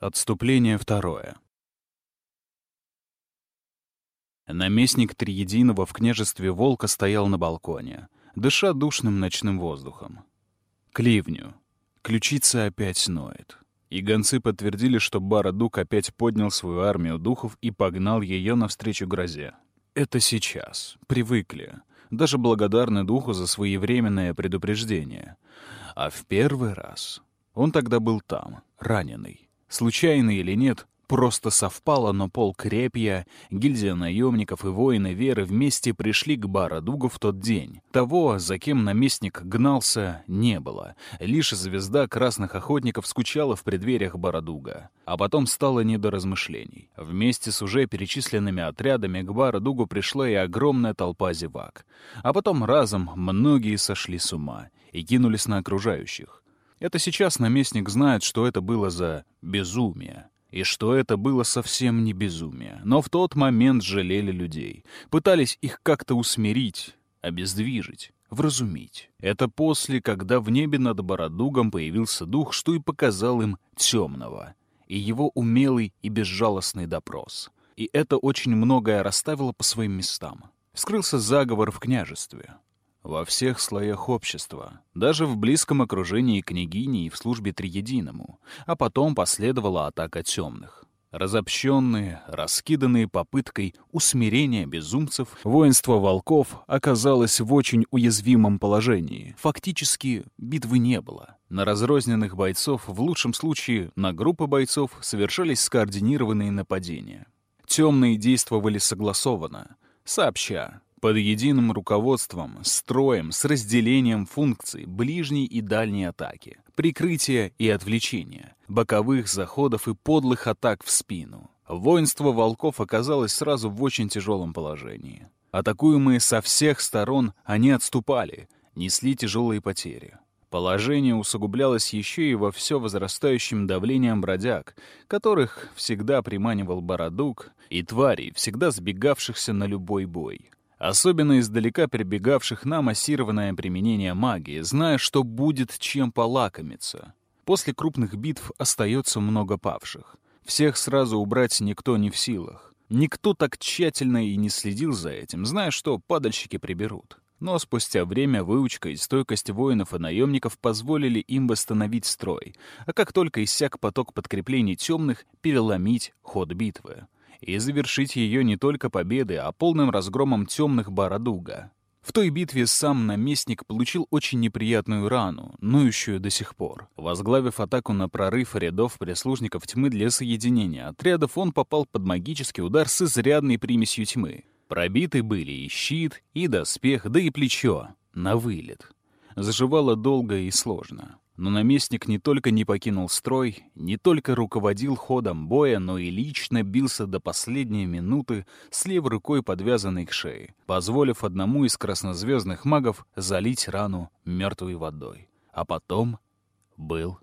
Отступление второе. Наместник Триединого в княжестве Волка стоял на балконе, дыша душным ночным воздухом. К ливню. Ключица опять ноет. И гонцы подтвердили, что Барадук опять поднял свою армию духов и погнал ее навстречу грозе. Это сейчас. Привыкли. Даже благодарны духу за своевременное предупреждение. А в первый раз он тогда был там, раненый. Случайно или нет, просто совпало, но полк Репья, гильдия наемников и воины Веры вместе пришли к Барадугу в тот день. Того, за кем наместник гнался, не было. Лишь звезда красных охотников скучала в преддвериях Барадуга. А потом стало не до размышлений. Вместе с уже перечисленными отрядами к Барадугу пришла и огромная толпа зевак. А потом разом многие сошли с ума и кинулись на окружающих. Это сейчас наместник знает, что это было за безумие. И что это было совсем не безумие. Но в тот момент жалели людей. Пытались их как-то усмирить, обездвижить, вразумить. Это после, когда в небе над Бородугом появился дух, что и показал им темного. И его умелый и безжалостный допрос. И это очень многое расставило по своим местам. Вскрылся заговор в княжестве во всех слоях общества, даже в близком окружении княгини и в службе Триединому, а потом последовала атака темных. Разобщенные, раскиданные попыткой усмирения безумцев, воинство волков оказалось в очень уязвимом положении. Фактически битвы не было. На разрозненных бойцов, в лучшем случае на группы бойцов, совершались скоординированные нападения. Темные действовали согласованно, сообща, под единым руководством, строем, с разделением функций ближней и дальней атаки, прикрытия и отвлечения, боковых заходов и подлых атак в спину. Воинство волков оказалось сразу в очень тяжелом положении. Атакуемые со всех сторон, они отступали, несли тяжелые потери. Положение усугублялось еще и во все возрастающим давлением бродяг, которых всегда приманивал Бородук, и тварей, всегда сбегавшихся на любой бой особенно издалека прибегавших на массированное применение магии, зная, что будет чем полакомиться. После крупных битв остается много павших. Всех сразу убрать никто не в силах. Никто так тщательно и не следил за этим, зная, что падальщики приберут. Но спустя время выучка и стойкость воинов и наемников позволили им восстановить строй, а как только иссяк поток подкреплений темных, переломить ход битвы и завершить ее не только победой, а полным разгромом темных Барадуга. В той битве сам наместник получил очень неприятную рану, ноющую до сих пор. Возглавив атаку на прорыв рядов прислужников тьмы для соединения отрядов, он попал под магический удар с изрядной примесью тьмы. Пробиты были и щит, и доспех, да и плечо. На вылет. Заживало долго и сложно. Но наместник не только не покинул строй, не только руководил ходом боя, но и лично бился до последней минуты с левой рукой подвязанной к шее, позволив одному из краснозвездных магов залить рану мертвой водой. А потом был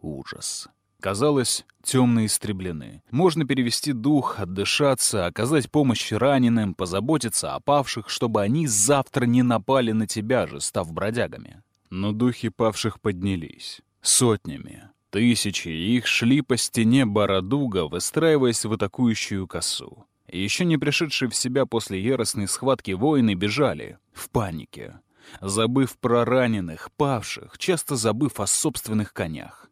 ужас. Казалось, темные истреблены. Можно перевести дух, отдышаться, оказать помощь раненым, позаботиться о павших, чтобы они завтра не напали на тебя же, став бродягами. Но духи павших поднялись. Сотнями. Тысячи их шли по стене Бородуга, выстраиваясь в атакующую косу. Еще не пришедшие в себя после яростной схватки воины бежали, в панике, забыв про раненых, павших, часто забыв о собственных конях.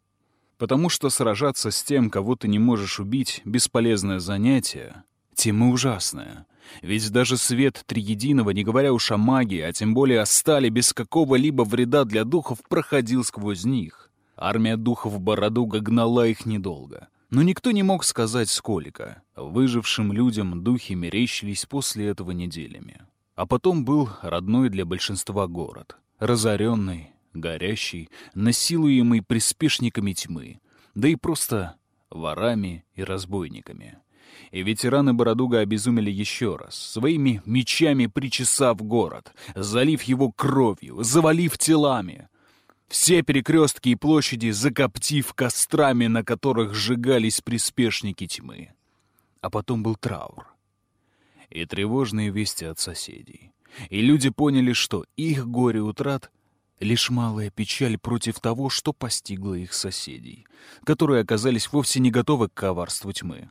Потому что сражаться с тем, кого ты не можешь убить, бесполезное занятие, тем и ужасное. Ведь даже свет Триединого, не говоря уж о магии, а тем более о стали, без какого-либо вреда для духов, проходил сквозь них. Армия духов Бородуга гнала их недолго. Но никто не мог сказать, сколько. Выжившим людям духи мерещились после этого неделями. А потом был родной для большинства город. Разоренный, горящий, насилуемый приспешниками тьмы. Да и просто ворами и разбойниками и ветераны Бородуга обезумели еще раз, своими мечами причесав город, залив его кровью, завалив телами. Все перекрестки и площади закоптив кострами, на которых сжигались приспешники тьмы. А потом был траур. И тревожные вести от соседей. И люди поняли, что их горе утрат лишь малая печаль против того, что постигло их соседей, которые оказались вовсе не готовы к коварству тьмы.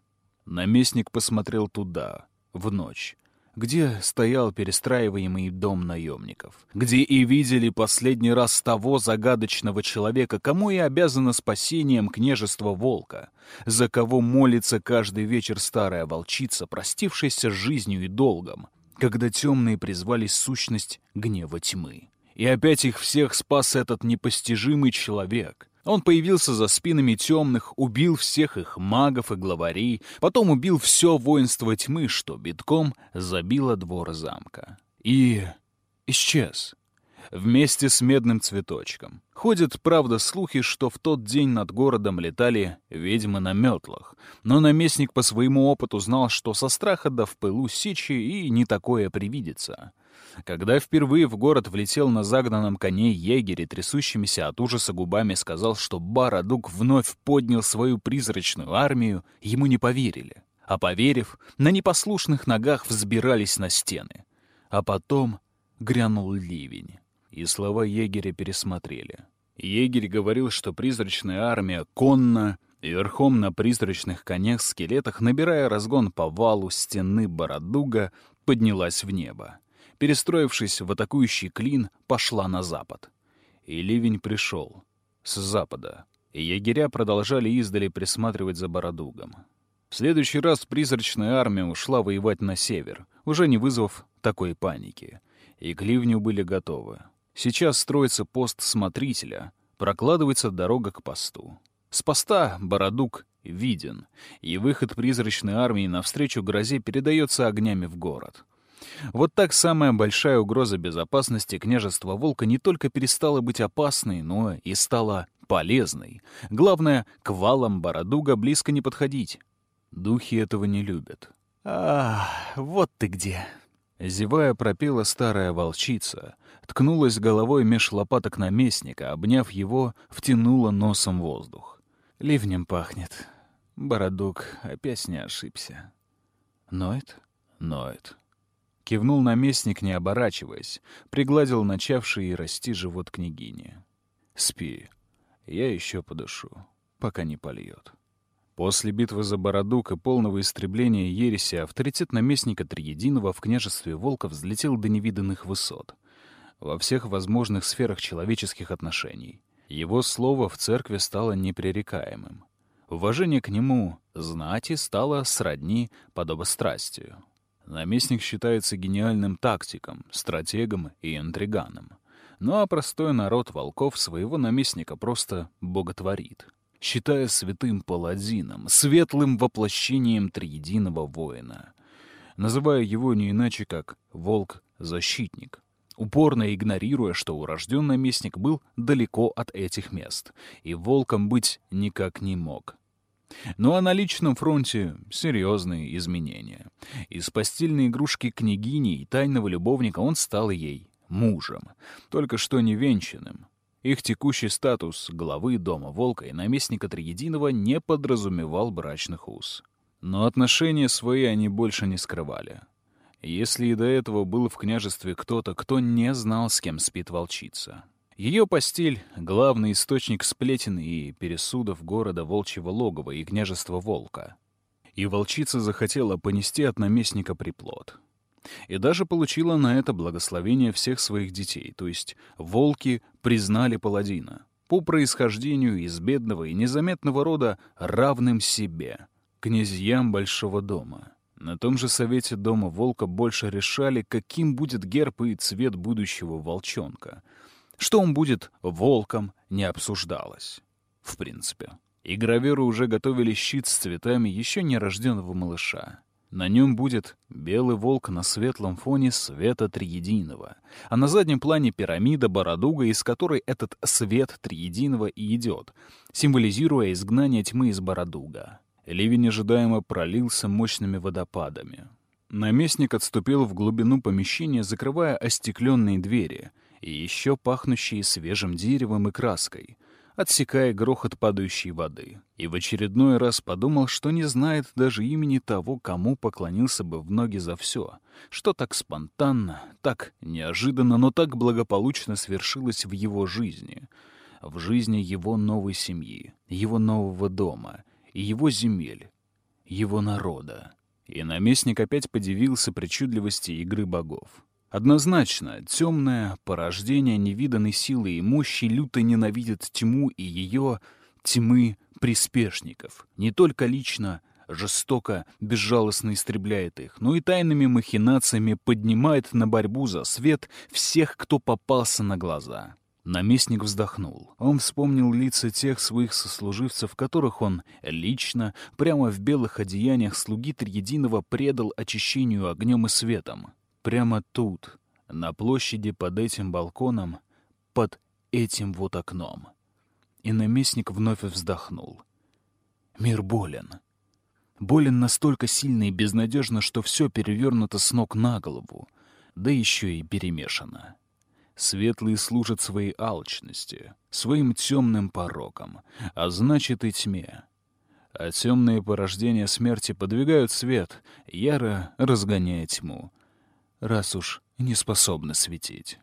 Наместник посмотрел туда, в ночь, где стоял перестраиваемый дом наемников, где и видели последний раз того загадочного человека, кому и обязано спасением княжества Волка, за кого молится каждый вечер старая волчица, простившаяся с жизнью и долгом, когда темные призвали сущность гнева тьмы. И опять их всех спас этот непостижимый человек. Он появился за спинами темных, убил всех их магов и главарей, потом убил все воинство тьмы, что битком забило двор замка. И исчез. Вместе с медным цветочком. Ходят, правда, слухи, что в тот день над городом летали ведьмы на метлах, но наместник по своему опыту знал, что со страха да в пылу сечи и не такое привидится. Когда впервые в город влетел на загнанном коне егерь и трясущимися от ужаса губами сказал, что Барадук вновь поднял свою призрачную армию, ему не поверили. А поверив, на непослушных ногах взбирались на стены. А потом грянул ливень, и слова егеря пересмотрели. Егерь говорил, что призрачная армия конно и верхом на призрачных конях-скелетах, набирая разгон по валу стены Бородуга, поднялась в небо перестроившись в атакующий клин, пошла на запад. И ливень пришел. С запада. И егеря продолжали издали присматривать за Бородугом. В следующий раз призрачная армия ушла воевать на север, уже не вызвав такой паники. И к ливню были готовы. Сейчас строится пост смотрителя, прокладывается дорога к посту. С поста Бородуг виден, и выход призрачной армии навстречу грозе передается огнями в город. Вот так самая большая угроза безопасности княжества Волка не только перестала быть опасной, но и стала полезной. Главное, к валам Бородуга близко не подходить. Духи этого не любят. «А, вот ты где!» Зевая, пропела старая волчица, ткнулась головой меж лопаток наместника, обняв его, втянула носом воздух. Ливнем пахнет. Бородук опять не ошибся. Ноет? Ноет. Кивнул наместник, не оборачиваясь, пригладил начавший расти живот княгини. «Спи, я еще подышу, пока не польет». После битвы за Бородук и полного истребления ереси авторитет наместника Триединого в княжестве Волка взлетел до невиданных высот во всех возможных сферах человеческих отношений. Его слово в церкви стало непререкаемым. Уважение к нему, знати, стало сродни подобострастию. Наместник считается гениальным тактиком, стратегом и интриганом. Ну а простой народ волков своего наместника просто боготворит, считая святым паладином, светлым воплощением триединого воина. Называя его не иначе, как «волк-защитник», упорно игнорируя, что урожденный наместник был далеко от этих мест, и волком быть никак не мог. Ну а на личном фронте серьезные изменения. Из постельной игрушки княгини и тайного любовника он стал ей мужем, только что не венчанным. Их текущий статус главы Дома Волка и наместника Триединого не подразумевал брачных уз. Но отношения свои они больше не скрывали. Если и до этого был в княжестве кто-то, кто не знал, с кем спит волчица. Ее постель — главный источник сплетен и пересудов города Волчьего логова и княжества Волка. И волчица захотела понести от наместника приплод. И даже получила на это благословение всех своих детей, то есть волки признали паладина по происхождению из бедного и незаметного рода равным себе, князьям Большого дома. На том же совете Дома Волка больше решали, каким будет герб и цвет будущего волчонка — что он будет волком, не обсуждалось. В принципе. И граверы уже готовили щит с цветами еще нерожденного малыша. На нем будет белый волк на светлом фоне света триединого, а на заднем плане пирамида Бородуга, из которой этот свет триединого и идет, символизируя изгнание тьмы из Бородуга. Ливень ожидаемо пролился мощными водопадами. Наместник отступил в глубину помещения, закрывая остекленные двери — и еще пахнущие свежим деревом и краской, отсекая грохот падающей воды. И в очередной раз подумал, что не знает даже имени того, кому поклонился бы в ноги за все, что так спонтанно, так неожиданно, но так благополучно свершилось в его жизни, в жизни его новой семьи, его нового дома его земель, его народа. И наместник опять подивился причудливости игры богов. Однозначно, темное порождение невиданной силы и мощи люто ненавидит тьму и ее, тьмы, приспешников. Не только лично, жестоко, безжалостно истребляет их, но и тайными махинациями поднимает на борьбу за свет всех, кто попался на глаза. Наместник вздохнул. Он вспомнил лица тех своих сослуживцев, которых он лично, прямо в белых одеяниях слуги Триединого предал очищению огнем и светом. Прямо тут, на площади под этим балконом, под этим вот окном. И наместник вновь вздохнул. Мир болен. Болен настолько сильно и безнадежно, что все перевернуто с ног на голову, да еще и перемешано. Светлые служат своей алчности, своим темным порокам, а значит и тьме. А темные порождения смерти подвигают свет, яро разгоняя тьму, раз уж не способны светить.